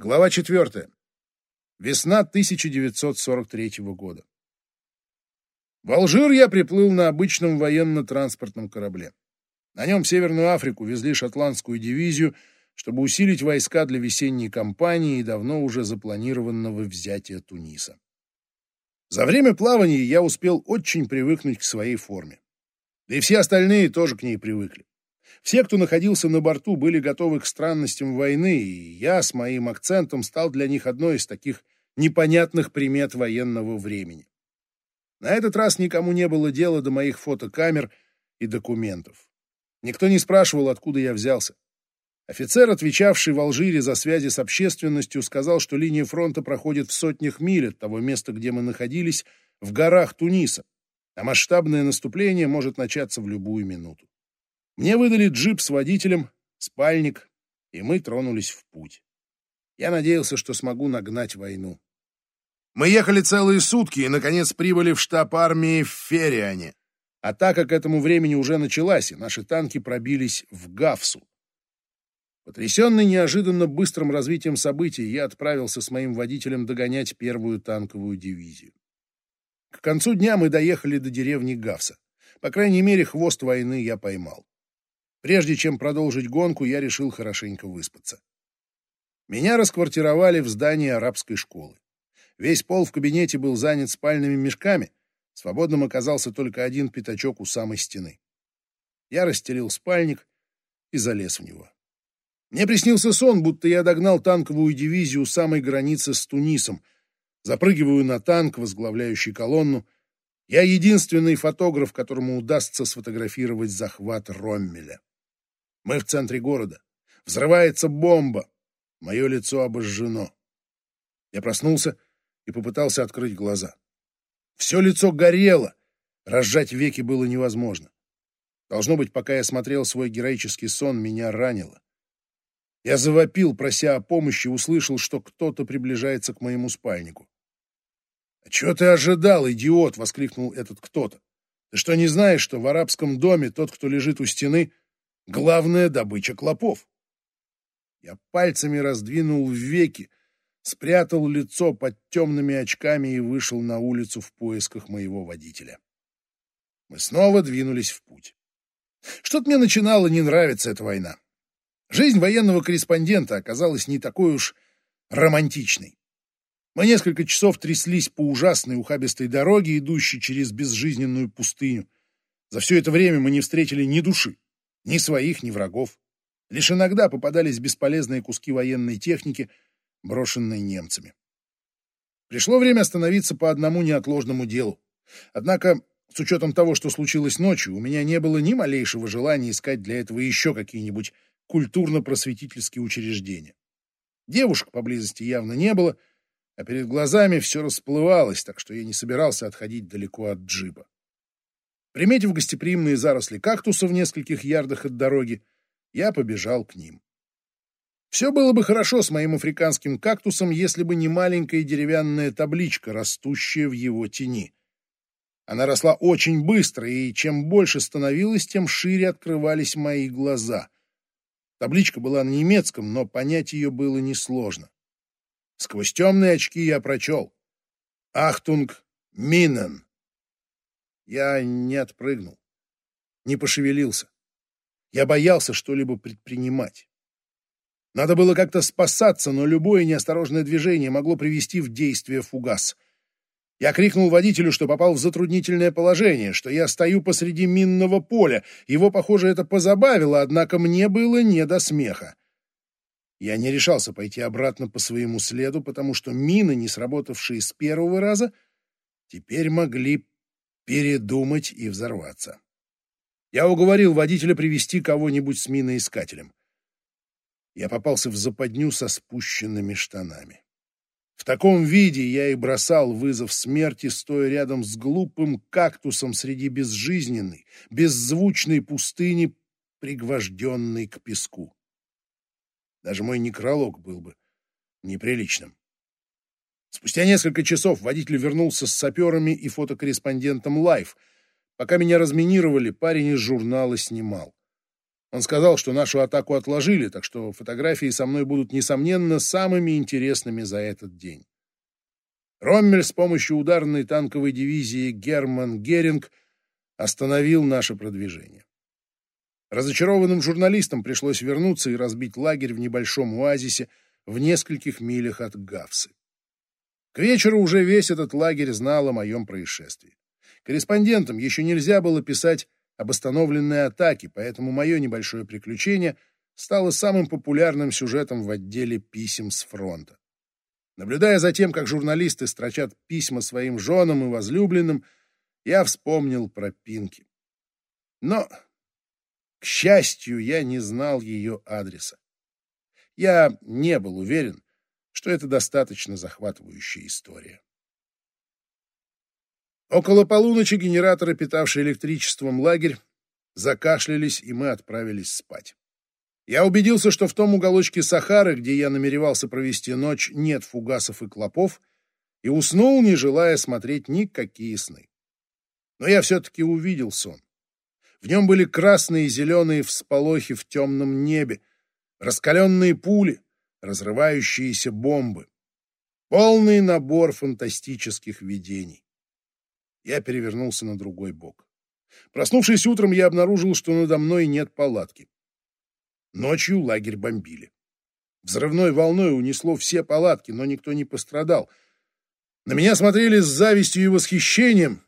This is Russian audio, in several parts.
Глава 4. Весна 1943 года. В Алжир я приплыл на обычном военно-транспортном корабле. На нем в Северную Африку везли шотландскую дивизию, чтобы усилить войска для весенней кампании и давно уже запланированного взятия Туниса. За время плавания я успел очень привыкнуть к своей форме. Да и все остальные тоже к ней привыкли. Все, кто находился на борту, были готовы к странностям войны, и я с моим акцентом стал для них одной из таких непонятных примет военного времени. На этот раз никому не было дела до моих фотокамер и документов. Никто не спрашивал, откуда я взялся. Офицер, отвечавший в Алжире за связи с общественностью, сказал, что линия фронта проходит в сотнях миль от того места, где мы находились, в горах Туниса, а масштабное наступление может начаться в любую минуту. Мне выдали джип с водителем, спальник, и мы тронулись в путь. Я надеялся, что смогу нагнать войну. Мы ехали целые сутки и, наконец, прибыли в штаб армии в Фериане. Атака к этому времени уже началась, и наши танки пробились в Гавсу. Потрясенный неожиданно быстрым развитием событий, я отправился с моим водителем догонять первую танковую дивизию. К концу дня мы доехали до деревни Гавса. По крайней мере, хвост войны я поймал. Прежде чем продолжить гонку, я решил хорошенько выспаться. Меня расквартировали в здании арабской школы. Весь пол в кабинете был занят спальными мешками, свободным оказался только один пятачок у самой стены. Я расстелил спальник и залез в него. Мне приснился сон, будто я догнал танковую дивизию у самой границы с Тунисом, запрыгиваю на танк, возглавляющий колонну. Я единственный фотограф, которому удастся сфотографировать захват Роммеля. Мы в центре города. Взрывается бомба. Мое лицо обожжено. Я проснулся и попытался открыть глаза. Все лицо горело. Разжать веки было невозможно. Должно быть, пока я смотрел свой героический сон, меня ранило. Я завопил, прося о помощи, услышал, что кто-то приближается к моему спальнику. «А чего ты ожидал, идиот?» — воскликнул этот кто-то. «Ты что, не знаешь, что в арабском доме тот, кто лежит у стены, Главная добыча клопов. Я пальцами раздвинул веки, спрятал лицо под темными очками и вышел на улицу в поисках моего водителя. Мы снова двинулись в путь. Что-то мне начинало не нравиться эта война. Жизнь военного корреспондента оказалась не такой уж романтичной. Мы несколько часов тряслись по ужасной ухабистой дороге, идущей через безжизненную пустыню. За все это время мы не встретили ни души. Ни своих, ни врагов. Лишь иногда попадались бесполезные куски военной техники, брошенные немцами. Пришло время остановиться по одному неотложному делу. Однако, с учетом того, что случилось ночью, у меня не было ни малейшего желания искать для этого еще какие-нибудь культурно-просветительские учреждения. Девушек поблизости явно не было, а перед глазами все расплывалось, так что я не собирался отходить далеко от джипа. Приметив гостеприимные заросли кактуса в нескольких ярдах от дороги, я побежал к ним. Все было бы хорошо с моим африканским кактусом, если бы не маленькая деревянная табличка, растущая в его тени. Она росла очень быстро, и чем больше становилась, тем шире открывались мои глаза. Табличка была на немецком, но понять ее было несложно. Сквозь темные очки я прочел «Achtung Minen». Я не отпрыгнул, не пошевелился. Я боялся что-либо предпринимать. Надо было как-то спасаться, но любое неосторожное движение могло привести в действие фугас. Я крикнул водителю, что попал в затруднительное положение, что я стою посреди минного поля. Его, похоже, это позабавило, однако мне было не до смеха. Я не решался пойти обратно по своему следу, потому что мины, не сработавшие с первого раза, теперь могли передумать и взорваться. Я уговорил водителя привести кого-нибудь с миноискателем. Я попался в западню со спущенными штанами. В таком виде я и бросал вызов смерти, стоя рядом с глупым кактусом среди безжизненной, беззвучной пустыни, пригвожденной к песку. Даже мой некролог был бы неприличным. Спустя несколько часов водитель вернулся с саперами и фотокорреспондентом Life. Пока меня разминировали, парень из журнала снимал. Он сказал, что нашу атаку отложили, так что фотографии со мной будут, несомненно, самыми интересными за этот день. Роммель с помощью ударной танковой дивизии Герман Геринг остановил наше продвижение. Разочарованным журналистам пришлось вернуться и разбить лагерь в небольшом оазисе в нескольких милях от Гавсы. К вечеру уже весь этот лагерь знал о моем происшествии. Корреспондентам еще нельзя было писать об остановленной атаке, поэтому мое небольшое приключение стало самым популярным сюжетом в отделе писем с фронта. Наблюдая за тем, как журналисты строчат письма своим женам и возлюбленным, я вспомнил про Пинки. Но, к счастью, я не знал ее адреса. Я не был уверен, что это достаточно захватывающая история. Около полуночи генераторы, питавшие электричеством лагерь, закашлялись, и мы отправились спать. Я убедился, что в том уголочке Сахары, где я намеревался провести ночь, нет фугасов и клопов, и уснул, не желая смотреть никакие сны. Но я все-таки увидел сон. В нем были красные и зеленые всполохи в темном небе, раскаленные пули, разрывающиеся бомбы. Полный набор фантастических видений я перевернулся на другой бок. Проснувшись утром, я обнаружил, что надо мной нет палатки. Ночью лагерь бомбили. Взрывной волной унесло все палатки, но никто не пострадал. На меня смотрели с завистью и восхищением.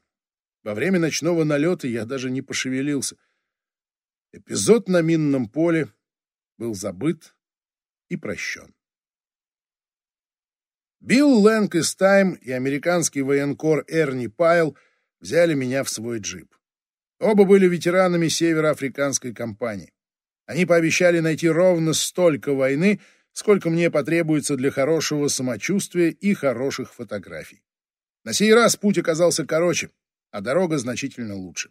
Во время ночного налета я даже не пошевелился. Эпизод на минном поле был забыт и прощен. Билл Лэнг из Тайм и американский военкор Эрни Пайл — взяли меня в свой джип. Оба были ветеранами североафриканской кампании. Они пообещали найти ровно столько войны, сколько мне потребуется для хорошего самочувствия и хороших фотографий. На сей раз путь оказался короче, а дорога значительно лучше.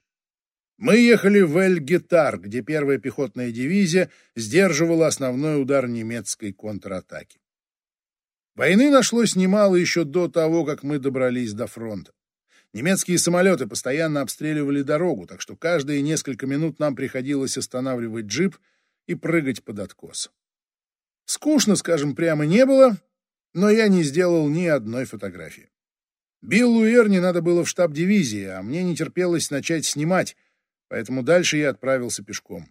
Мы ехали в Эль-Гетар, где первая пехотная дивизия сдерживала основной удар немецкой контратаки. Войны нашлось немало еще до того, как мы добрались до фронта. Немецкие самолеты постоянно обстреливали дорогу, так что каждые несколько минут нам приходилось останавливать джип и прыгать под откос. Скучно, скажем прямо, не было, но я не сделал ни одной фотографии. Биллу Эрни надо было в штаб дивизии, а мне не терпелось начать снимать, поэтому дальше я отправился пешком.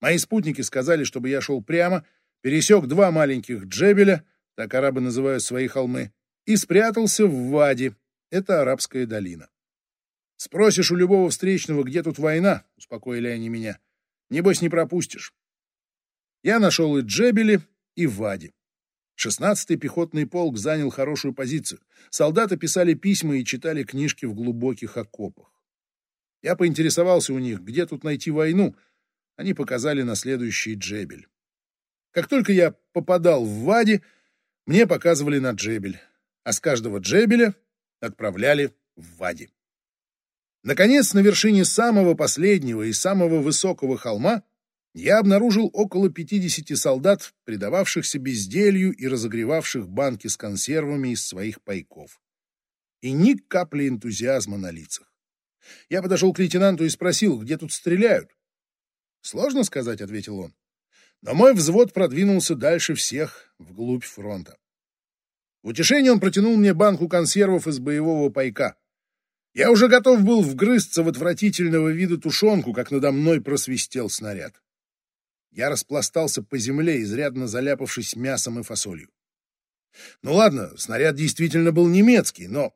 Мои спутники сказали, чтобы я шел прямо, пересек два маленьких джебеля, так арабы называют свои холмы, и спрятался в Ваде, это арабская долина. Спросишь у любого встречного, где тут война, успокоили они меня. Небось, не пропустишь. Я нашел и Джебели, и Вади. Шестнадцатый пехотный полк занял хорошую позицию. Солдаты писали письма и читали книжки в глубоких окопах. Я поинтересовался у них, где тут найти войну. Они показали на следующий Джебель. Как только я попадал в Вади, мне показывали на Джебель, а с каждого Джебеля отправляли в Вади. Наконец, на вершине самого последнего и самого высокого холма я обнаружил около 50 солдат, предававшихся безделью и разогревавших банки с консервами из своих пайков. И ни капли энтузиазма на лицах. Я подошел к лейтенанту и спросил, где тут стреляют. «Сложно сказать», — ответил он. Но мой взвод продвинулся дальше всех вглубь фронта. В утешение он протянул мне банку консервов из боевого пайка. Я уже готов был вгрызться в отвратительного вида тушенку, как надо мной просвистел снаряд. Я распластался по земле, изрядно заляпавшись мясом и фасолью. Ну ладно, снаряд действительно был немецкий, но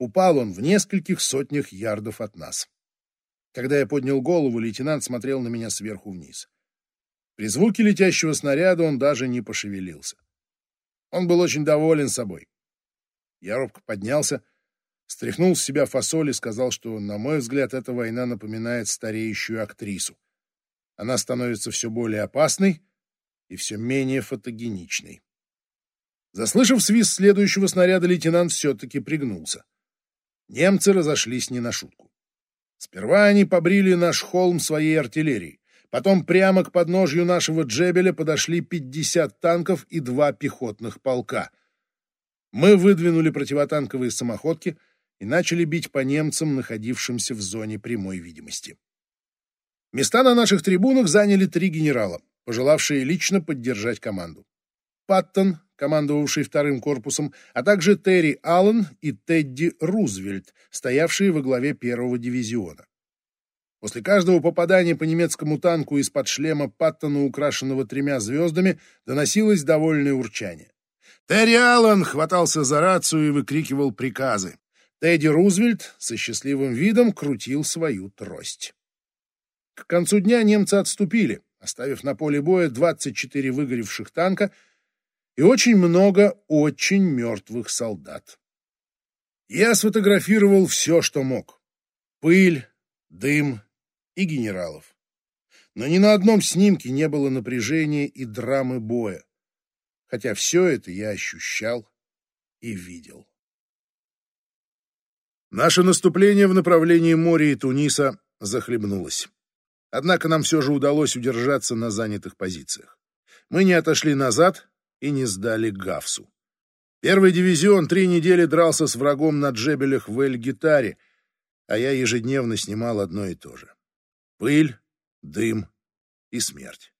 упал он в нескольких сотнях ярдов от нас. Когда я поднял голову, лейтенант смотрел на меня сверху вниз. При звуке летящего снаряда он даже не пошевелился. Он был очень доволен собой. Я робко поднялся, стряхнул с себя фасоль и сказал, что, на мой взгляд, эта война напоминает стареющую актрису. Она становится все более опасной и все менее фотогеничной. Заслышав свист следующего снаряда, лейтенант все-таки пригнулся. Немцы разошлись не на шутку. Сперва они побрили наш холм своей артиллерией. Потом прямо к подножью нашего Джебеля подошли 50 танков и два пехотных полка. Мы выдвинули противотанковые самоходки и начали бить по немцам, находившимся в зоне прямой видимости. Места на наших трибунах заняли три генерала, пожелавшие лично поддержать команду. Паттон, командовавший вторым корпусом, а также Терри Аллен и Тедди Рузвельт, стоявшие во главе первого дивизиона. После каждого попадания по немецкому танку из-под шлема Паттона, украшенного тремя звездами, доносилось довольное урчание. Терри Аллен хватался за рацию и выкрикивал приказы. Тедди Рузвельт со счастливым видом крутил свою трость. К концу дня немцы отступили, оставив на поле боя 24 выгоревших танка и очень много очень мертвых солдат. Я сфотографировал все, что мог. Пыль, дым и генералов. Но ни на одном снимке не было напряжения и драмы боя, хотя все это я ощущал и видел. Наше наступление в направлении моря и Туниса захлебнулось. Однако нам все же удалось удержаться на занятых позициях. Мы не отошли назад и не сдали Гавсу. Первый дивизион три недели дрался с врагом на джебелях в Эль-Гитаре, а я ежедневно снимал одно и то же. Пыль, дым и смерть.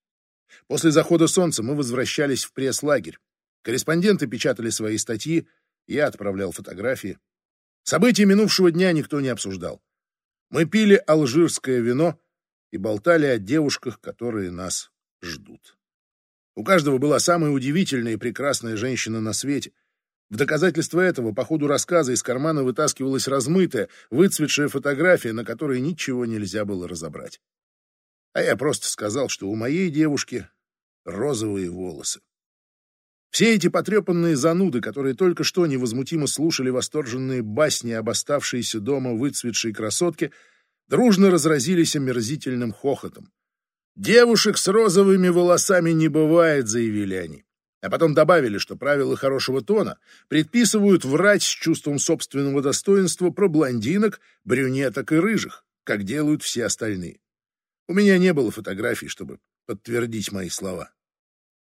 После захода солнца мы возвращались в пресс-лагерь. Корреспонденты печатали свои статьи, я отправлял фотографии. События минувшего дня никто не обсуждал. Мы пили алжирское вино и болтали о девушках, которые нас ждут. У каждого была самая удивительная и прекрасная женщина на свете. В доказательство этого по ходу рассказа из кармана вытаскивалась размытая, выцветшая фотография, на которой ничего нельзя было разобрать. А я просто сказал, что у моей девушки розовые волосы. Все эти потрепанные зануды, которые только что невозмутимо слушали восторженные басни об оставшейся дома выцветшей красотке, дружно разразились омерзительным хохотом. «Девушек с розовыми волосами не бывает», — заявили они. А потом добавили, что правила хорошего тона предписывают врать с чувством собственного достоинства про блондинок, брюнеток и рыжих, как делают все остальные. У меня не было фотографий, чтобы подтвердить мои слова.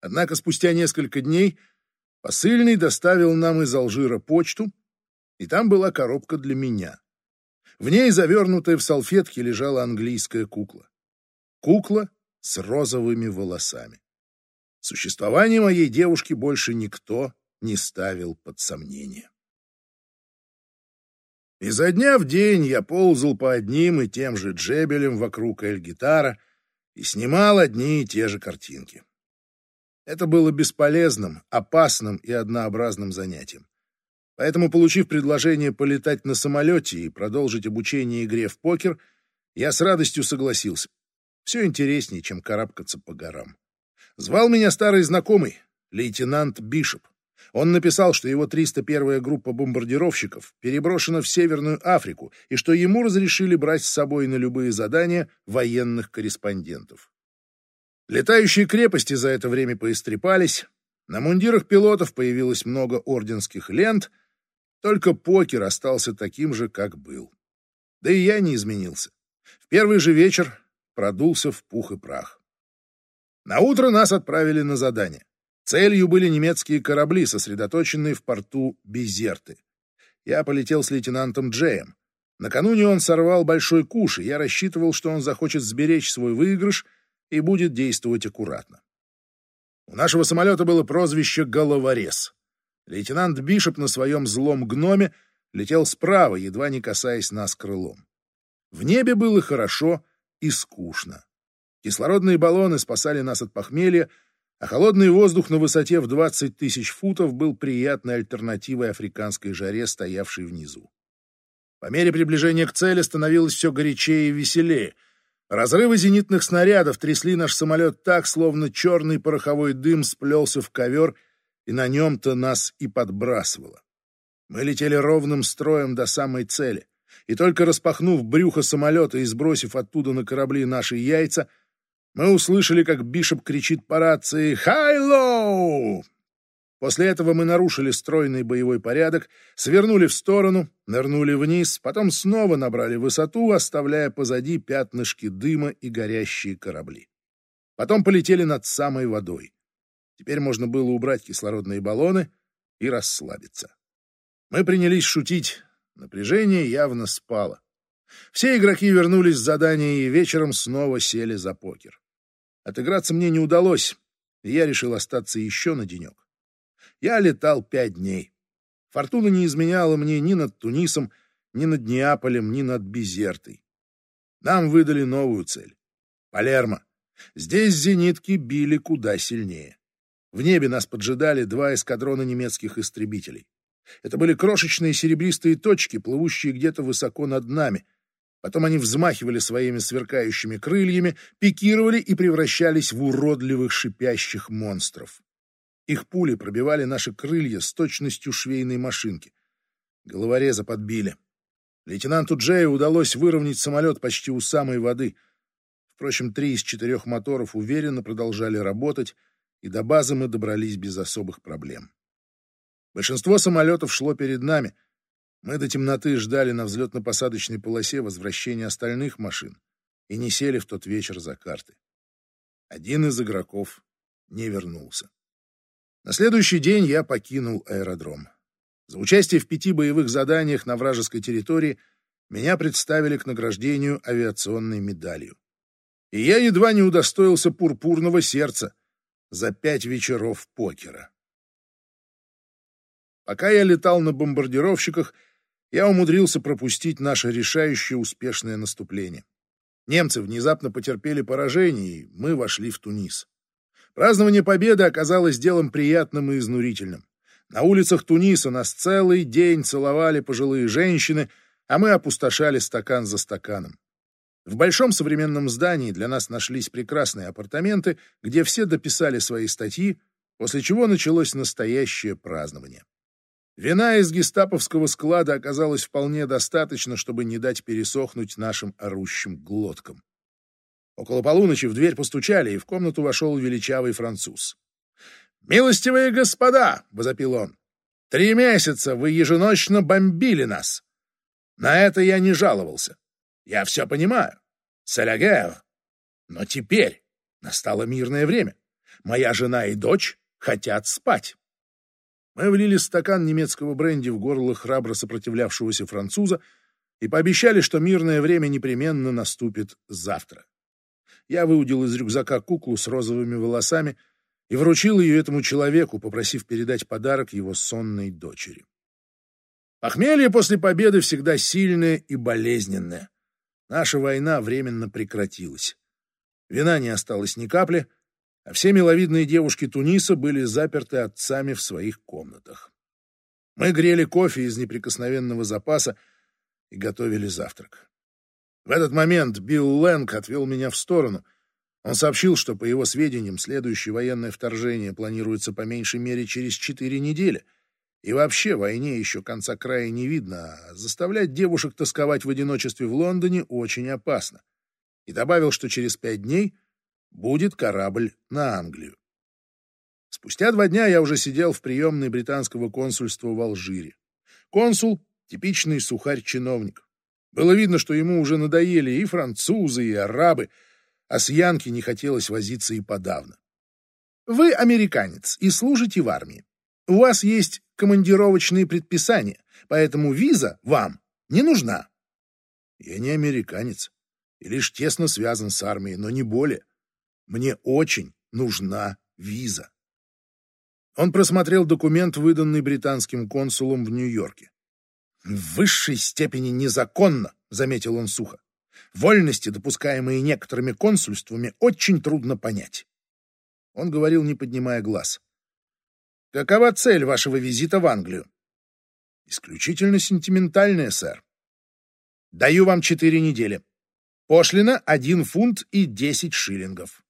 Однако спустя несколько дней посыльный доставил нам из Алжира почту, и там была коробка для меня. В ней, завернутая в салфетки, лежала английская кукла. Кукла с розовыми волосами. Существование моей девушки больше никто не ставил под сомнение. Изо дня в день я ползал по одним и тем же джебелям вокруг эль-гитара и снимал одни и те же картинки. Это было бесполезным, опасным и однообразным занятием. Поэтому, получив предложение полетать на самолете и продолжить обучение игре в покер, я с радостью согласился. Все интереснее, чем карабкаться по горам. Звал меня старый знакомый, лейтенант Бишоп. Он написал, что его 301-я группа бомбардировщиков переброшена в Северную Африку и что ему разрешили брать с собой на любые задания военных корреспондентов. Летающие крепости за это время поистрепались, на мундирах пилотов появилось много орденских лент, только покер остался таким же, как был. Да и я не изменился. В первый же вечер продулся в пух и прах. На утро нас отправили на задание. Целью были немецкие корабли, сосредоточенные в порту Безерты. Я полетел с лейтенантом Джеем. Накануне он сорвал большой куш, и я рассчитывал, что он захочет сберечь свой выигрыш и будет действовать аккуратно. У нашего самолета было прозвище «Головорез». Лейтенант Бишоп на своем злом гноме летел справа, едва не касаясь нас крылом. В небе было хорошо и скучно. Кислородные баллоны спасали нас от похмелья, а холодный воздух на высоте в 20 тысяч футов был приятной альтернативой африканской жаре, стоявшей внизу. По мере приближения к цели становилось все горячее и веселее. Разрывы зенитных снарядов трясли наш самолет так, словно черный пороховой дым сплелся в ковер, и на нем-то нас и подбрасывало. Мы летели ровным строем до самой цели, и только распахнув брюхо самолета и сбросив оттуда на корабли наши яйца — мы услышали, как Бишоп кричит по рации «High-low!». После этого мы нарушили стройный боевой порядок, свернули в сторону, нырнули вниз, потом снова набрали высоту, оставляя позади пятнышки дыма и горящие корабли. Потом полетели над самой водой. Теперь можно было убрать кислородные баллоны и расслабиться. Мы принялись шутить. Напряжение явно спало. Все игроки вернулись с задания и вечером снова сели за покер. Отыграться мне не удалось, и я решил остаться еще на денек. Я летал пять дней. Фортуна не изменяла мне ни над Тунисом, ни над Неаполем, ни над Безертой. Нам выдали новую цель — Палермо. Здесь зенитки били куда сильнее. В небе нас поджидали два эскадрона немецких истребителей. Это были крошечные серебристые точки, плывущие где-то высоко над нами. Потом они взмахивали своими сверкающими крыльями, пикировали и превращались в уродливых шипящих монстров. Их пули пробивали наши крылья с точностью швейной машинки. Головореза подбили. Лейтенанту Джею удалось выровнять самолет почти у самой воды. Впрочем, три из четырех моторов уверенно продолжали работать, и до базы мы добрались без особых проблем. Большинство самолетов шло перед нами. Мы до темноты ждали на взлетно-посадочной полосе возвращения остальных машин и не сели в тот вечер за карты. Один из игроков не вернулся. На следующий день я покинул аэродром. За участие в пяти боевых заданиях на вражеской территории меня представили к награждению авиационной медалью. И я едва не удостоился пурпурного сердца за пять вечеров покера. Пока я летал на бомбардировщиках, я умудрился пропустить наше решающее успешное наступление. Немцы внезапно потерпели поражение, и мы вошли в Тунис. Празднование победы оказалось делом приятным и изнурительным. На улицах Туниса нас целый день целовали пожилые женщины, а мы опустошали стакан за стаканом. В большом современном здании для нас нашлись прекрасные апартаменты, где все дописали свои статьи, после чего началось настоящее празднование. Вина из гестаповского склада оказалось вполне достаточно, чтобы не дать пересохнуть нашим орущим глоткам. Около полуночи в дверь постучали, и в комнату вошел величавый француз. «Милостивые господа!» — возопил он. «Три месяца вы еженочно бомбили нас. На это я не жаловался. Я все понимаю. Салягер. Но теперь настало мирное время. Моя жена и дочь хотят спать». Мы влили стакан немецкого бренди в горло храбро сопротивлявшегося француза и пообещали, что мирное время непременно наступит завтра. Я выудил из рюкзака куклу с розовыми волосами и вручил ее этому человеку, попросив передать подарок его сонной дочери. Похмелье после победы всегда сильное и болезненное. Наша война временно прекратилась. Вина не осталось ни капли — а все миловидные девушки Туниса были заперты отцами в своих комнатах. Мы грели кофе из неприкосновенного запаса и готовили завтрак. В этот момент Билл Лэнг отвел меня в сторону. Он сообщил, что, по его сведениям, следующее военное вторжение планируется по меньшей мере через четыре недели. И вообще войне еще конца края не видно, а заставлять девушек тосковать в одиночестве в Лондоне очень опасно. И добавил, что через пять дней будет корабль на Англию. Спустя два дня я уже сидел в приемной британского консульства в Алжире. Консул — типичный сухарь-чиновник. Было видно, что ему уже надоели и французы, и арабы, а с Янки не хотелось возиться и подавно. Вы американец и служите в армии. У вас есть командировочные предписания, поэтому виза вам не нужна. Я не американец и лишь тесно связан с армией, но не более. Мне очень нужна виза. Он просмотрел документ, выданный британским консулом в Нью-Йорке. «В высшей степени незаконно», — заметил он сухо. «Вольности, допускаемые некоторыми консульствами, очень трудно понять». Он говорил, не поднимая глаз. «Какова цель вашего визита в Англию?» «Исключительно сентиментальная, сэр. Даю вам четыре недели. Пошлина — один фунт и десять шиллингов.